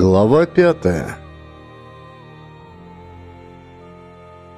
Глава пятая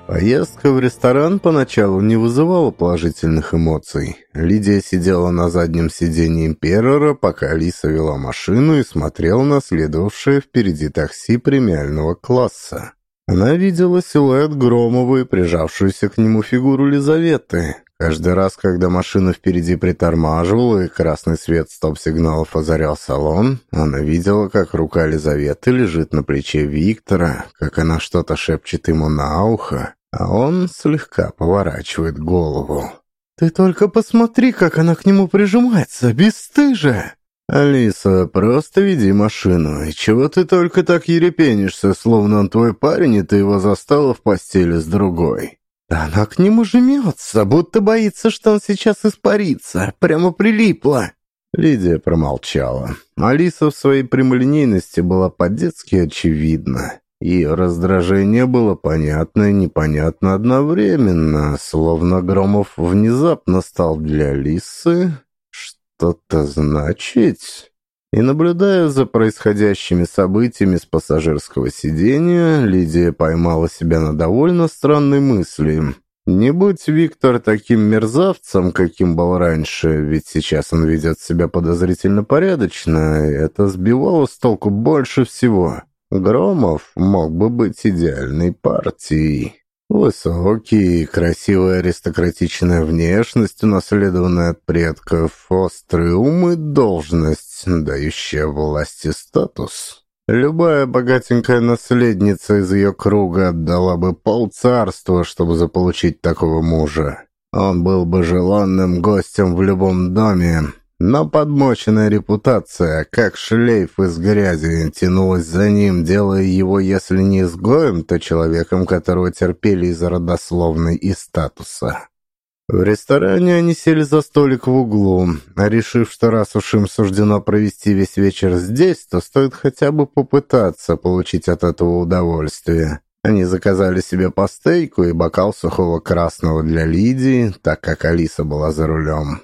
Поездка в ресторан поначалу не вызывала положительных эмоций. Лидия сидела на заднем сиденье Имперора, пока Алиса вела машину и смотрела на следовавшее впереди такси премиального класса. Она видела силуэт Громова и прижавшуюся к нему фигуру Лизаветы. Каждый раз, когда машина впереди притормаживала и красный свет стоп-сигналов озарял салон, она видела, как рука Лизаветы лежит на плече Виктора, как она что-то шепчет ему на ухо, а он слегка поворачивает голову. «Ты только посмотри, как она к нему прижимается, бесстыжая!» «Алиса, просто веди машину. И чего ты только так ерепенишься, словно он твой парень, и ты его застала в постели с другой?» Она к нему жмется, будто боится, что он сейчас испарится. Прямо прилипла. Лидия промолчала. Алиса в своей прямолинейности была по-детски очевидна. Ее раздражение было понятно и непонятно одновременно, словно Громов внезапно стал для Алисы что-то значить. И наблюдая за происходящими событиями с пассажирского сиденья, Лидия поймала себя на довольно странной мысли. Не будь Виктор таким мерзавцем, каким был раньше, ведь сейчас он ведет себя подозрительно порядочно, это сбивало с толку больше всего. Громов мог бы быть идеальной партией. Высокий, красивая аристократичная внешность, унаследованная от предков, острый ум и должность, дающая власть и статус. Любая богатенькая наследница из ее круга отдала бы полцарства, чтобы заполучить такого мужа. Он был бы желанным гостем в любом доме, но подмоченная репутация, как шлейф из грязи, тянулась за ним, делая его, если не изгоем, то человеком, которого терпели из-за родословной и статуса. В ресторане они сели за столик в углу, а решив, что раз уж им суждено провести весь вечер здесь, то стоит хотя бы попытаться получить от этого удовольствие. Они заказали себе по стейку и бокал сухого красного для Лидии, так как Алиса была за рулем.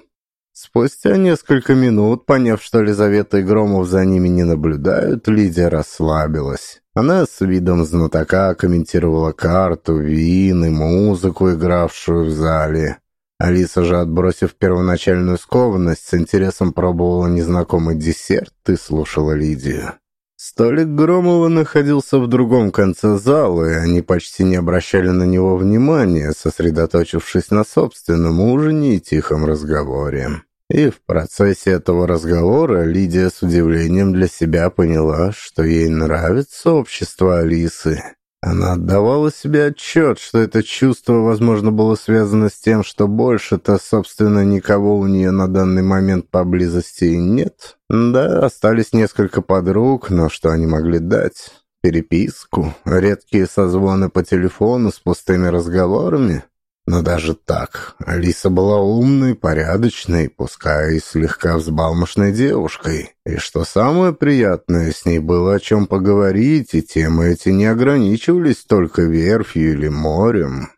Спустя несколько минут, поняв, что Лизавета и Громов за ними не наблюдают, Лидия расслабилась. Она с видом знатока комментировала карту, вин и музыку, игравшую в зале. Алиса же, отбросив первоначальную скованность, с интересом пробовала незнакомый десерт и слушала Лидию. Столик Громова находился в другом конце зала, и они почти не обращали на него внимания, сосредоточившись на собственном ужине и тихом разговоре. И в процессе этого разговора Лидия с удивлением для себя поняла, что ей нравится общество Алисы. Она отдавала себе отчет, что это чувство, возможно, было связано с тем, что больше-то, собственно, никого у нее на данный момент поблизости нет. Да, остались несколько подруг, но что они могли дать? Переписку? Редкие созвоны по телефону с пустыми разговорами? Но даже так, Алиса была умной, порядочной, пускай и слегка взбалмошной девушкой. И что самое приятное, с ней было о чем поговорить, и темы эти не ограничивались только верфью или морем.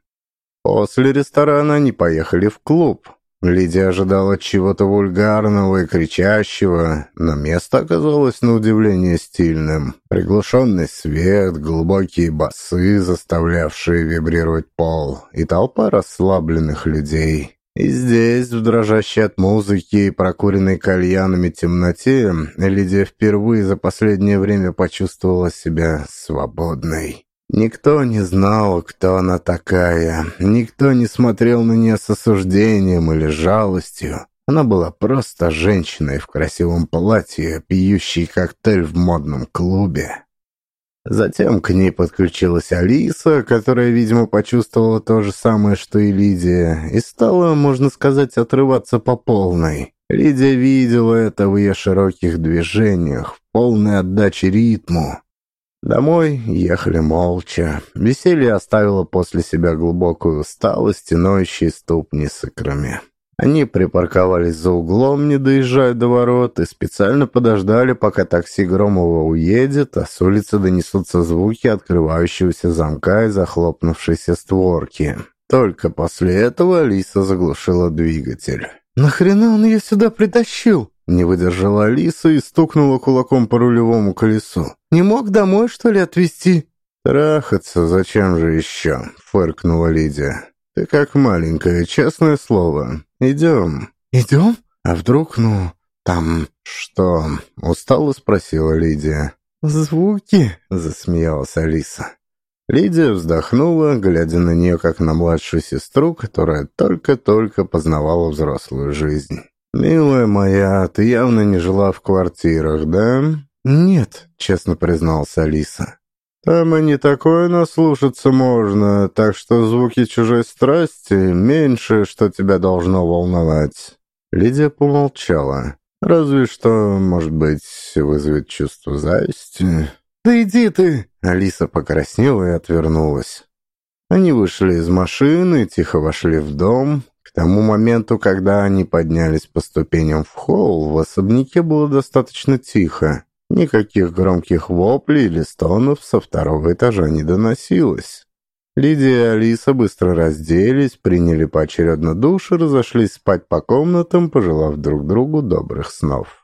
После ресторана они поехали в клуб. Лидия ожидала чего-то вульгарного и кричащего, но место оказалось на удивление стильным. Приглушенный свет, глубокие басы, заставлявшие вибрировать пол, и толпа расслабленных людей. И здесь, в дрожащей от музыки и прокуренной кальянами темноте, Лидия впервые за последнее время почувствовала себя свободной. Никто не знал, кто она такая. Никто не смотрел на нее с осуждением или жалостью. Она была просто женщиной в красивом платье, пьющей коктейль в модном клубе. Затем к ней подключилась Алиса, которая, видимо, почувствовала то же самое, что и Лидия, и стала, можно сказать, отрываться по полной. Лидия видела это в ее широких движениях, в полной отдаче ритму. Домой ехали молча. Веселье оставило после себя глубокую усталость и ноющие ступни с икрами. Они припарковались за углом, не доезжая до ворот, и специально подождали, пока такси Громова уедет, а с улицы донесутся звуки открывающегося замка и захлопнувшейся створки. Только после этого Алиса заглушила двигатель. «Нахрена он ее сюда притащил?» Не выдержала Алиса и стукнула кулаком по рулевому колесу. «Не мог домой, что ли, отвезти?» «Трахаться зачем же еще?» — фыркнула Лидия. «Ты как маленькая, честное слово. Идем». «Идем? А вдруг, ну, там...» «Что?» — устало спросила Лидия. «Звуки?» — засмеялась Алиса. Лидия вздохнула, глядя на нее как на младшую сестру, которая только-только познавала взрослую жизнь. «Милая моя, ты явно не жила в квартирах, да?» «Нет», — честно признался Алиса. «Там и не такое наслушаться можно, так что звуки чужой страсти — меньше, что тебя должно волновать». Лидия помолчала. «Разве что, может быть, вызовет чувство зависти». «Да иди ты!» Алиса покраснела и отвернулась. Они вышли из машины, тихо вошли в дом. К тому моменту, когда они поднялись по ступеням в холл, в особняке было достаточно тихо. Никаких громких воплей или стонов со второго этажа не доносилось. Лидия и Алиса быстро разделись, приняли поочередно душ и разошлись спать по комнатам, пожелав друг другу добрых снов.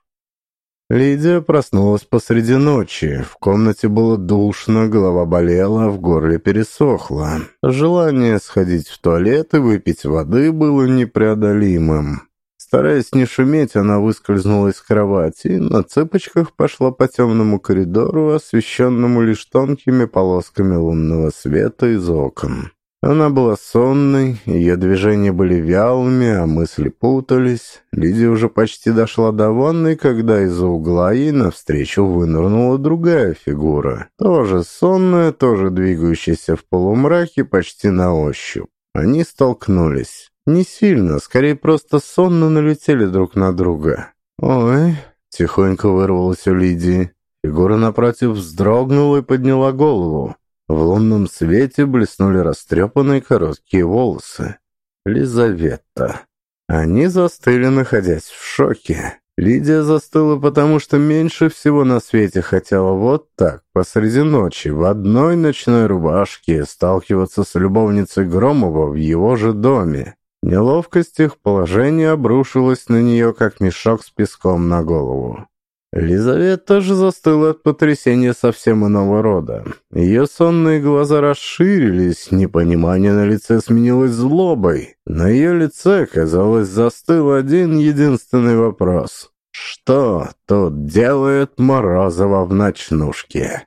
Лидия проснулась посреди ночи. В комнате было душно, голова болела, в горле пересохло. Желание сходить в туалет и выпить воды было непреодолимым. Стараясь не шуметь, она выскользнула из кровати и на цыпочках пошла по темному коридору, освещенному лишь тонкими полосками лунного света из окон. Она была сонной, ее движения были вялыми, а мысли путались. Лидия уже почти дошла до ванной, когда из-за угла ей навстречу вынырнула другая фигура. Тоже сонная, тоже двигающаяся в полумраке почти на ощупь. Они столкнулись. Не сильно, скорее просто сонно налетели друг на друга. «Ой!» — тихонько вырвалась у Лидии. Фигура напротив вздрогнула и подняла голову. В лунном свете блеснули растрепанные короткие волосы. Лизавета. Они застыли, находясь в шоке. Лидия застыла, потому что меньше всего на свете хотела вот так, посреди ночи, в одной ночной рубашке, сталкиваться с любовницей Громова в его же доме. Неловкость их положения обрушилась на нее, как мешок с песком на голову. Лизавета же застыла от потрясения совсем иного рода. Ее сонные глаза расширились, непонимание на лице сменилось злобой. На ее лице, казалось, застыл один единственный вопрос. Что тут делает Морозова в ночнушке?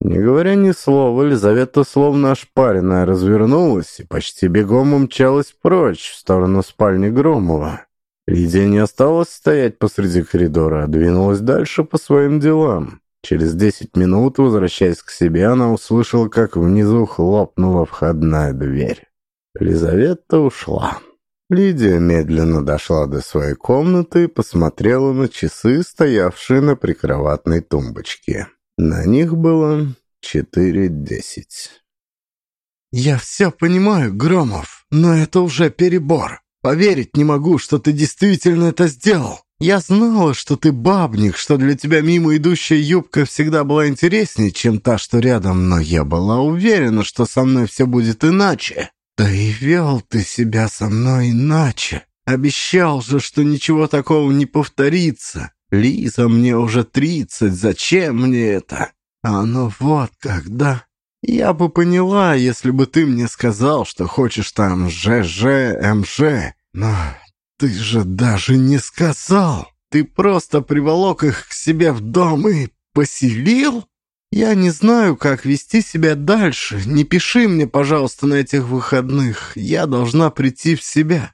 Не говоря ни слова, Лизавета, словно ошпаренная, развернулась и почти бегом умчалась прочь в сторону спальни Громова. Лидия не осталась стоять посреди коридора, а двинулась дальше по своим делам. Через десять минут, возвращаясь к себе, она услышала, как внизу хлопнула входная дверь. Лизавета ушла. Лидия медленно дошла до своей комнаты и посмотрела на часы, стоявшие на прикроватной тумбочке. На них было четыре десять. «Я все понимаю, Громов, но это уже перебор», Поверить не могу, что ты действительно это сделал. Я знала, что ты бабник, что для тебя мимо идущая юбка всегда была интереснее, чем та, что рядом, но я была уверена, что со мной все будет иначе. Да и вел ты себя со мной иначе. Обещал же, что ничего такого не повторится. Лиза, мне уже тридцать, зачем мне это? А ну вот когда... Я бы поняла, если бы ты мне сказал, что хочешь там ЖЖ, МЖ. Но ты же даже не сказал. Ты просто приволок их к себе в дом и поселил? Я не знаю, как вести себя дальше. Не пиши мне, пожалуйста, на этих выходных. Я должна прийти в себя.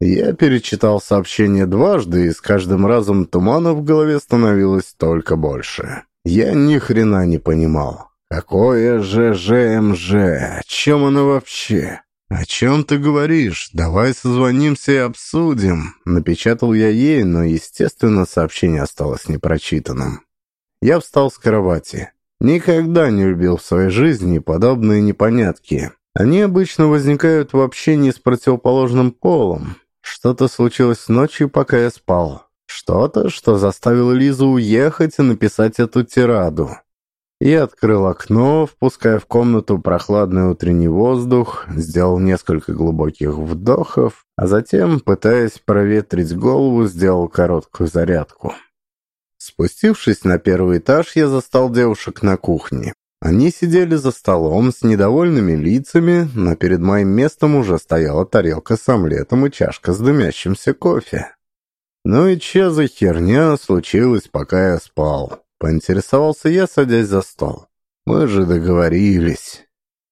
Я перечитал сообщение дважды, и с каждым разом тумана в голове становилось только больше. Я ни хрена не понимал. «Какое же ЖМЖ? О чем она вообще?» «О чем ты говоришь? Давай созвонимся и обсудим». Напечатал я ей, но, естественно, сообщение осталось непрочитанным. Я встал с кровати. Никогда не любил в своей жизни подобные непонятки. Они обычно возникают в общении с противоположным полом. Что-то случилось ночью, пока я спал. Что-то, что заставило Лизу уехать и написать эту тираду. Я открыл окно, впуская в комнату прохладный утренний воздух, сделал несколько глубоких вдохов, а затем, пытаясь проветрить голову, сделал короткую зарядку. Спустившись на первый этаж, я застал девушек на кухне. Они сидели за столом с недовольными лицами, но перед моим местом уже стояла тарелка с омлетом и чашка с дымящимся кофе. Ну и че за херня случилась, пока я спал? Поинтересовался я, садясь за стол. Мы же договорились.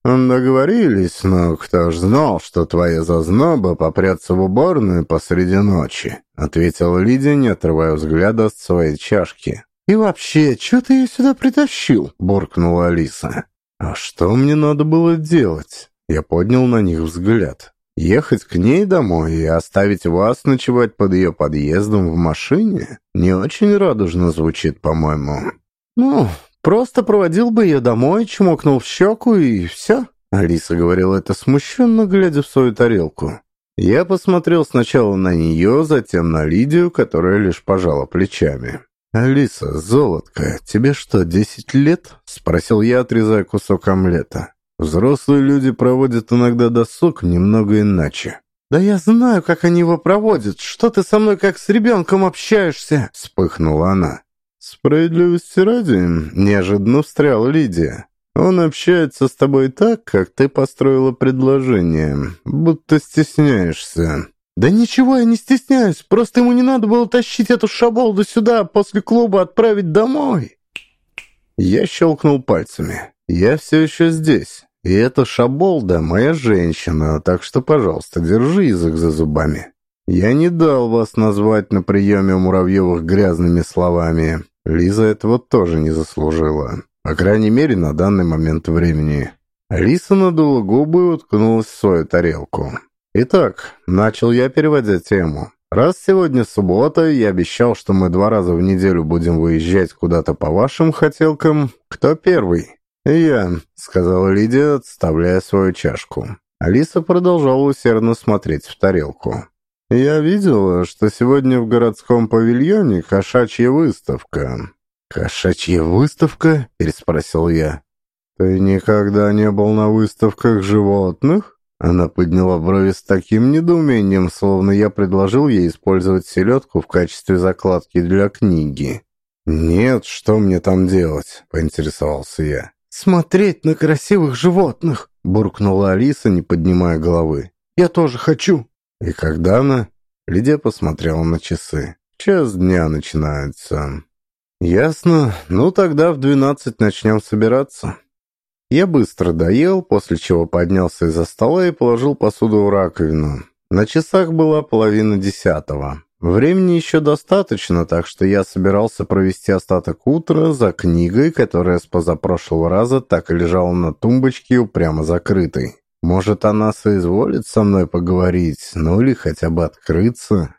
«Договорились, но кто ж знал, что твоя зазноба попрется в уборную посреди ночи?» — ответила Лидия, не отрывая взгляда от своей чашки. «И вообще, что ты ее сюда притащил?» — буркнула Алиса. «А что мне надо было делать?» Я поднял на них взгляд. «Ехать к ней домой и оставить вас ночевать под ее подъездом в машине? Не очень радужно звучит, по-моему». «Ну, Просто проводил бы ее домой, чмокнул в щеку и все». Алиса говорила это смущенно, глядя в свою тарелку. Я посмотрел сначала на нее, затем на Лидию, которая лишь пожала плечами. «Алиса, золотка, тебе что, десять лет?» — спросил я, отрезая кусок омлета. «Взрослые люди проводят иногда досуг немного иначе». «Да я знаю, как они его проводят. Что ты со мной как с ребенком общаешься?» — вспыхнула она. «Справедливости ради», — неожиданно встряла Лидия. «Он общается с тобой так, как ты построила предложение, будто стесняешься». «Да ничего я не стесняюсь, просто ему не надо было тащить эту шаболду сюда, после клуба отправить домой». Я щелкнул пальцами. «Я все еще здесь, и эта шаболда моя женщина, так что, пожалуйста, держи язык за зубами». «Я не дал вас назвать на приеме Муравьевых грязными словами. Лиза этого тоже не заслужила. По крайней мере, на данный момент времени. Лиса надула губы и уткнулась в свою тарелку. Итак, начал я переводить тему. Раз сегодня суббота, я обещал, что мы два раза в неделю будем выезжать куда-то по вашим хотелкам. Кто первый? «Я», — сказала Лидия, отставляя свою чашку. Алиса продолжала усердно смотреть в тарелку. «Я видела, что сегодня в городском павильоне кошачья выставка». «Кошачья выставка?» — переспросил я. «Ты никогда не был на выставках животных?» Она подняла брови с таким недоумением, словно я предложил ей использовать селедку в качестве закладки для книги. «Нет, что мне там делать?» — поинтересовался я. «Смотреть на красивых животных!» — буркнула Алиса, не поднимая головы. «Я тоже хочу!» «И когда она?» Лидия посмотрела на часы. «Час дня начинается». «Ясно. Ну, тогда в двенадцать начнем собираться». Я быстро доел, после чего поднялся из-за стола и положил посуду в раковину. На часах была половина десятого. Времени еще достаточно, так что я собирался провести остаток утра за книгой, которая с позапрошлого раза так и лежала на тумбочке упрямо закрытой. Может, она соизволит со мной поговорить, ну или хотя бы открыться.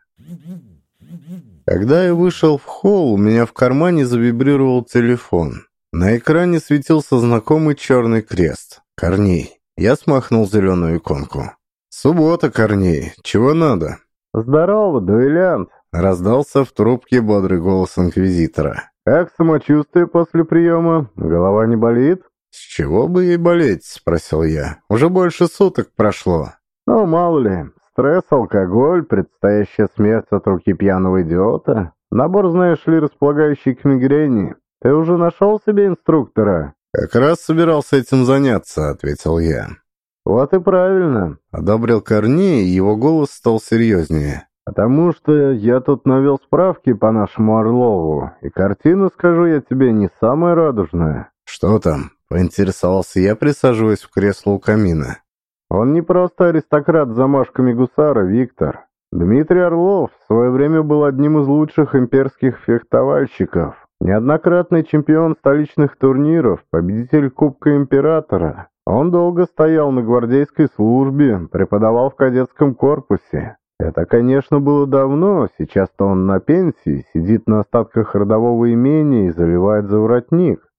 Когда я вышел в холл, у меня в кармане завибрировал телефон. На экране светился знакомый черный крест. Корней. Я смахнул зеленую иконку. «Суббота, Корней. Чего надо?» «Здорово, дуэлянт!» Раздался в трубке бодрый голос инквизитора. «Как самочувствие после приема? Голова не болит?» «С чего бы ей болеть?» — спросил я. «Уже больше суток прошло». «Ну, мало ли. Стресс, алкоголь, предстоящая смерть от руки пьяного идиота. Набор, знаешь ли, располагающий к мигрени. Ты уже нашел себе инструктора?» «Как раз собирался этим заняться», — ответил я. «Вот и правильно», — одобрил Корней, и его голос стал серьезнее. «Потому что я тут навел справки по нашему Орлову, и картина, скажу я тебе, не самая радужная». «Что там?» Поинтересовался я, присаживаясь в кресло у камина. Он не просто аристократ с замашками гусара, Виктор. Дмитрий Орлов в свое время был одним из лучших имперских фехтовальщиков. Неоднократный чемпион столичных турниров, победитель Кубка Императора. Он долго стоял на гвардейской службе, преподавал в кадетском корпусе. Это, конечно, было давно, сейчас-то он на пенсии, сидит на остатках родового имения и заливает за.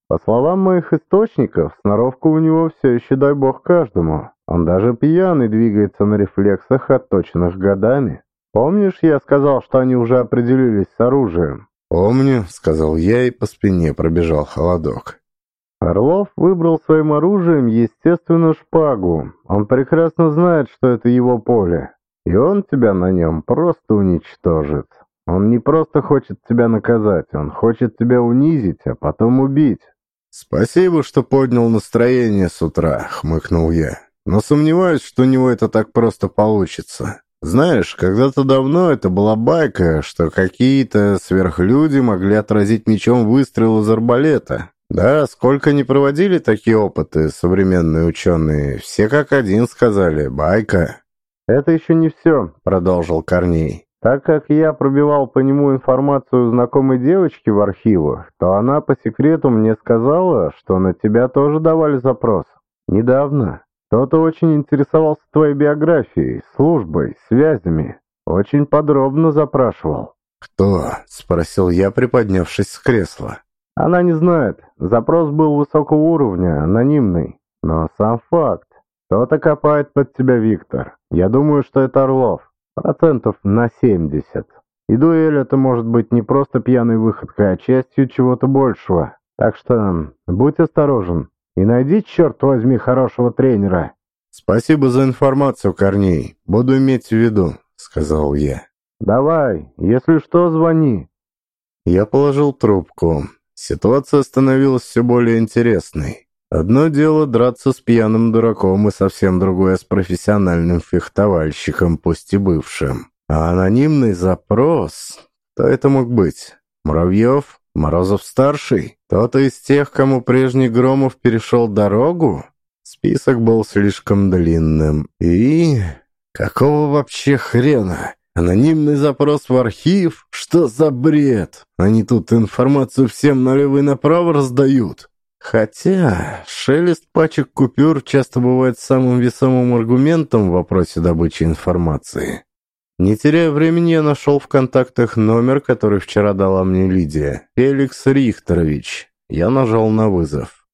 По словам моих источников, сноровка у него все еще дай бог каждому. Он даже пьяный двигается на рефлексах, отточенных годами. Помнишь, я сказал, что они уже определились с оружием? «Помню», — сказал я, и по спине пробежал холодок. Орлов выбрал своим оружием, естественно, шпагу. Он прекрасно знает, что это его поле. И он тебя на нем просто уничтожит. Он не просто хочет тебя наказать, он хочет тебя унизить, а потом убить. «Спасибо, что поднял настроение с утра», — хмыкнул я. «Но сомневаюсь, что у него это так просто получится. Знаешь, когда-то давно это была байка, что какие-то сверхлюди могли отразить мечом выстрел из арбалета. Да, сколько не проводили такие опыты современные ученые, все как один сказали «байка». «Это еще не все», — продолжил Корней. Так как я пробивал по нему информацию знакомой девочки в архивах, то она по секрету мне сказала, что на тебя тоже давали запрос. Недавно. Кто-то очень интересовался твоей биографией, службой, связями. Очень подробно запрашивал. «Кто?» — спросил я, приподнявшись с кресла. Она не знает. Запрос был высокого уровня, анонимный. Но сам факт. Кто-то копает под тебя, Виктор. Я думаю, что это Орлов. Процентов на 70. И дуэль это может быть не просто пьяной выходкой, а частью чего-то большего. Так что будь осторожен и найди, черт возьми, хорошего тренера. «Спасибо за информацию, Корней. Буду иметь в виду», — сказал я. «Давай, если что, звони». Я положил трубку. Ситуация становилась все более интересной. Одно дело драться с пьяным дураком, и совсем другое с профессиональным фехтовальщиком, пусть и бывшим. А анонимный запрос... Кто это мог быть? Муравьев? Морозов-старший? Кто-то из тех, кому прежний Громов перешел дорогу? Список был слишком длинным. И... Какого вообще хрена? Анонимный запрос в архив? Что за бред? Они тут информацию всем налево и направо раздают. Хотя шелест пачек купюр часто бывает самым весомым аргументом в вопросе добычи информации. Не теряя времени, я нашел в контактах номер, который вчера дала мне Лидия. Феликс Рихтерович. Я нажал на вызов.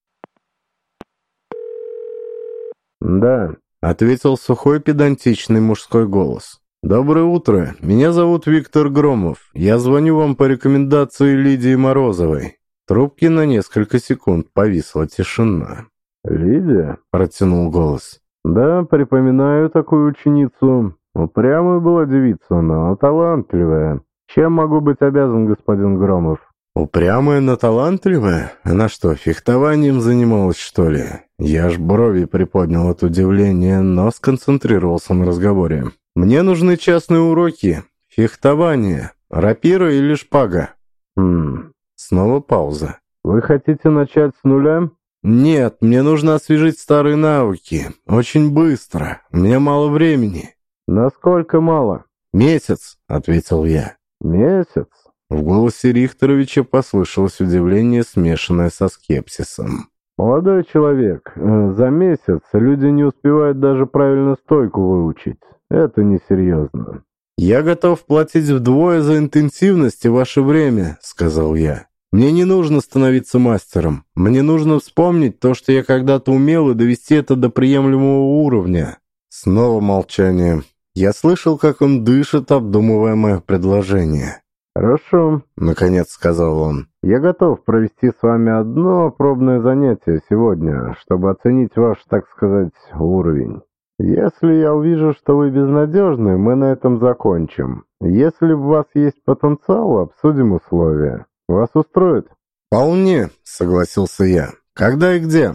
«Да», — ответил сухой педантичный мужской голос. «Доброе утро. Меня зовут Виктор Громов. Я звоню вам по рекомендации Лидии Морозовой трубки на несколько секунд повисла тишина. «Лидия?» — протянул голос. «Да, припоминаю такую ученицу. Упрямая была девица, но талантливая. Чем могу быть обязан, господин Громов?» «Упрямая, но талантливая? Она что, фехтованием занималась, что ли?» Я аж брови приподнял от удивления, но сконцентрировался на разговоре. «Мне нужны частные уроки. Фехтование. Рапира или шпага?» «Хм, Снова пауза. «Вы хотите начать с нуля?» «Нет, мне нужно освежить старые навыки. Очень быстро. У меня мало времени». «Насколько мало?» «Месяц», — ответил я. «Месяц?» В голосе Рихтеровича послышалось удивление, смешанное со скепсисом. «Молодой человек, э, за месяц люди не успевают даже правильно стойку выучить. Это несерьезно». «Я готов платить вдвое за интенсивность и ваше время», — сказал я. Мне не нужно становиться мастером. Мне нужно вспомнить то, что я когда-то умел, и довести это до приемлемого уровня. Снова молчание. Я слышал, как он дышит, обдумывая мое предложение. «Хорошо», — наконец сказал он. «Я готов провести с вами одно пробное занятие сегодня, чтобы оценить ваш, так сказать, уровень. Если я увижу, что вы безнадежны, мы на этом закончим. Если у вас есть потенциал, обсудим условия». Вас устроит?» «Вполне», — согласился я. «Когда и где?»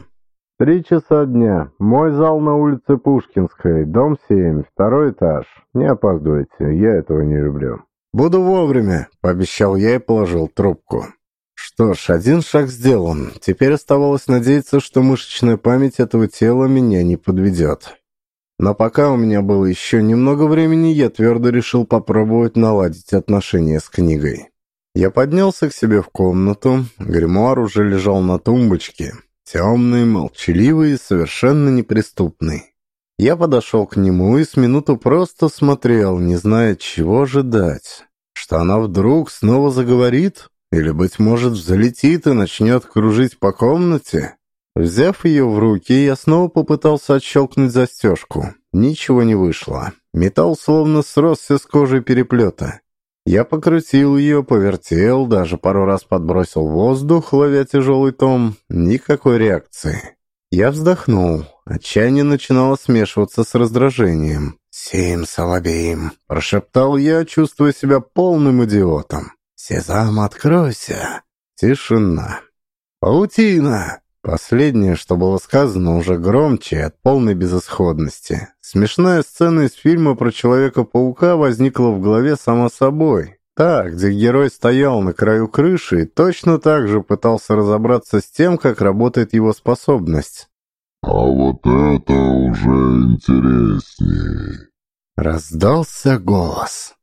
«Три часа дня. Мой зал на улице Пушкинской, дом 7, второй этаж. Не опаздывайте, я этого не люблю». «Буду вовремя», — пообещал я и положил трубку. Что ж, один шаг сделан. Теперь оставалось надеяться, что мышечная память этого тела меня не подведет. Но пока у меня было еще немного времени, я твердо решил попробовать наладить отношения с книгой. Я поднялся к себе в комнату. Гримуар уже лежал на тумбочке. Темный, молчаливый и совершенно неприступный. Я подошел к нему и с минуту просто смотрел, не зная, чего ожидать. Что она вдруг снова заговорит? Или, быть может, взлетит и начнет кружить по комнате? Взяв ее в руки, я снова попытался отщелкнуть застежку. Ничего не вышло. Металл словно сросся с кожей переплета. Я покрутил ее, повертел, даже пару раз подбросил воздух, ловя тяжелый том. Никакой реакции. Я вздохнул. Отчаяние начинало смешиваться с раздражением. «Сим Солобеем», — прошептал я, чувствуя себя полным идиотом. «Сезам, откройся!» Тишина. «Паутина!» Последнее, что было сказано, уже громче от полной безысходности. Смешная сцена из фильма про Человека-паука возникла в голове само собой. Так, где герой стоял на краю крыши и точно так же пытался разобраться с тем, как работает его способность. «А вот это уже интереснее!» Раздался голос.